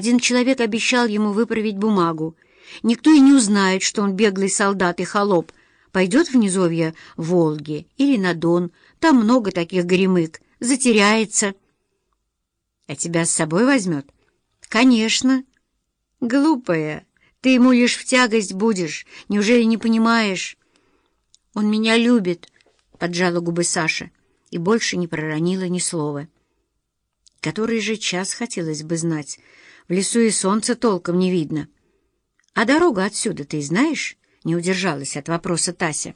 Один человек обещал ему выправить бумагу. Никто и не узнает, что он беглый солдат и холоп. Пойдет в низовье Волги или на Дон, там много таких горемык, затеряется. А тебя с собой возьмет? Конечно. Глупая, ты ему лишь в тягость будешь, неужели не понимаешь? Он меня любит, поджала губы Саша и больше не проронила ни слова. Который же час хотелось бы знать. В лесу и солнца толком не видно. А дорога отсюда ты знаешь? Не удержалась от вопроса Тася.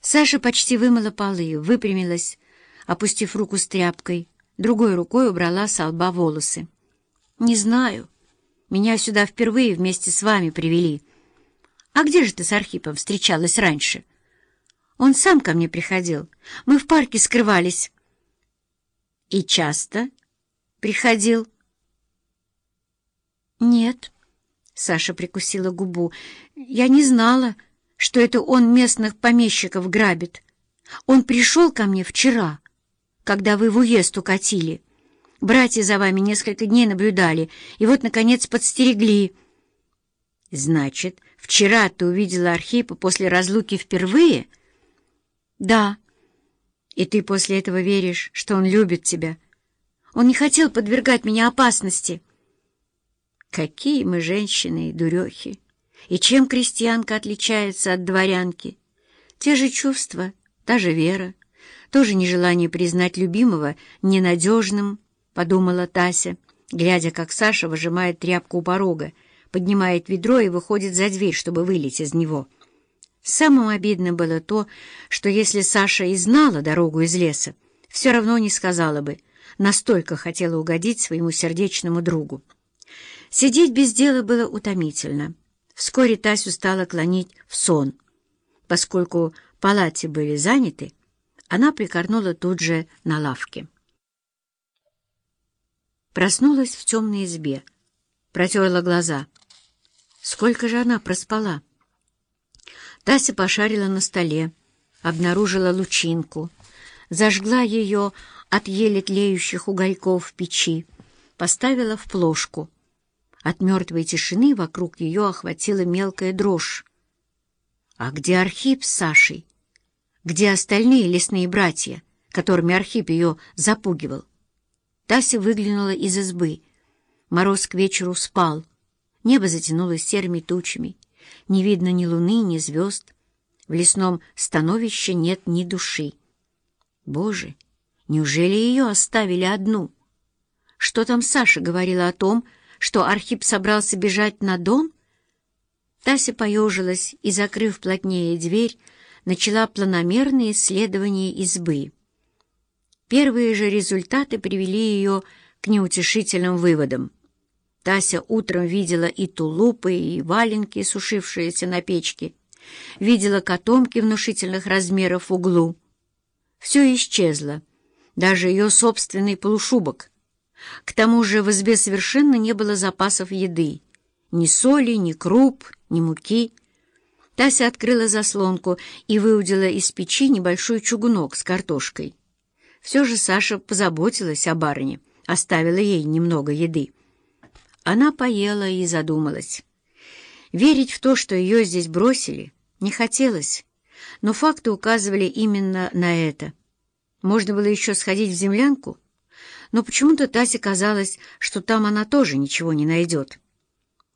Саша почти вымыла полы, выпрямилась, опустив руку с тряпкой, другой рукой убрала с лба волосы. «Не знаю. Меня сюда впервые вместе с вами привели. А где же ты с Архипом встречалась раньше?» «Он сам ко мне приходил. Мы в парке скрывались». «И часто?» «Приходил». «Нет», — Саша прикусила губу, — «я не знала» что это он местных помещиков грабит. Он пришел ко мне вчера, когда вы в уезд укатили. Братья за вами несколько дней наблюдали, и вот, наконец, подстерегли. Значит, вчера ты увидела Архипа после разлуки впервые? Да. И ты после этого веришь, что он любит тебя? Он не хотел подвергать меня опасности. Какие мы женщины и дурехи! И чем крестьянка отличается от дворянки? Те же чувства, та же вера, тоже нежелание признать любимого ненадежным, подумала Тася, глядя, как Саша выжимает тряпку у порога, поднимает ведро и выходит за дверь, чтобы вылить из него. Самым обидным было то, что если Саша и знала дорогу из леса, все равно не сказала бы, настолько хотела угодить своему сердечному другу. Сидеть без дела было утомительно. Вскоре Тасю стала клонить в сон. Поскольку палати были заняты, она прикорнула тут же на лавке. Проснулась в темной избе, протерла глаза. Сколько же она проспала? Тася пошарила на столе, обнаружила лучинку, зажгла ее от еле тлеющих угольков в печи, поставила в плошку — от мертвой тишины вокруг ее охватила мелкая дрожь. А где Архип с Сашей? Где остальные лесные братья, которыми Архип ее запугивал? Тася выглянула из избы. Мороз к вечеру спал. Небо затянулось серыми тучами. Не видно ни луны, ни звезд. В лесном становище нет ни души. Боже, неужели ее оставили одну? Что там Саша говорила о том, что Архип собрался бежать на Дон? Тася поежилась и, закрыв плотнее дверь, начала планомерное исследование избы. Первые же результаты привели ее к неутешительным выводам. Тася утром видела и тулупы, и валенки, сушившиеся на печке, видела котомки внушительных размеров в углу. Все исчезло, даже ее собственный полушубок — к тому же в избе совершенно не было запасов еды. Ни соли, ни круп, ни муки. Тася открыла заслонку и выудила из печи небольшой чугунок с картошкой. Все же Саша позаботилась о барыне, оставила ей немного еды. Она поела и задумалась. Верить в то, что ее здесь бросили, не хотелось, но факты указывали именно на это. Можно было еще сходить в землянку — но почему-то Тасе казалось, что там она тоже ничего не найдет.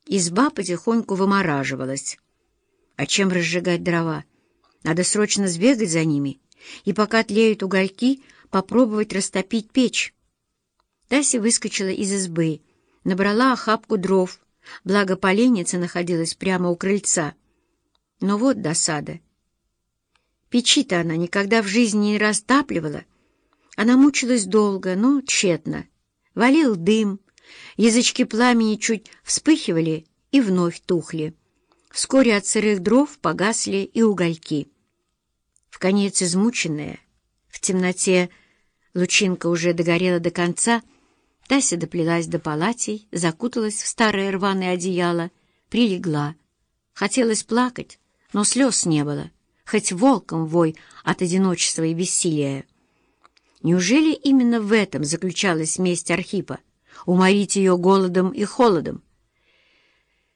Изба потихоньку вымораживалась. А чем разжигать дрова? Надо срочно сбегать за ними и, пока тлеют угольки, попробовать растопить печь. Тася выскочила из избы, набрала охапку дров, благо поленница находилась прямо у крыльца. Но вот досада. Печи-то она никогда в жизни не растапливала, она мучилась долго, но тщетно. Валил дым, язычки пламени чуть вспыхивали и вновь тухли. Вскоре от сырых дров погасли и угольки. В конец измученная, в темноте лучинка уже догорела до конца, Тася доплелась до палатей, закуталась в старое рваное одеяло, прилегла. Хотелось плакать, но слез не было, хоть волком вой от одиночества и бессилия. Неужели именно в этом заключалась месть Архипа? уморить ее голодом и холодом.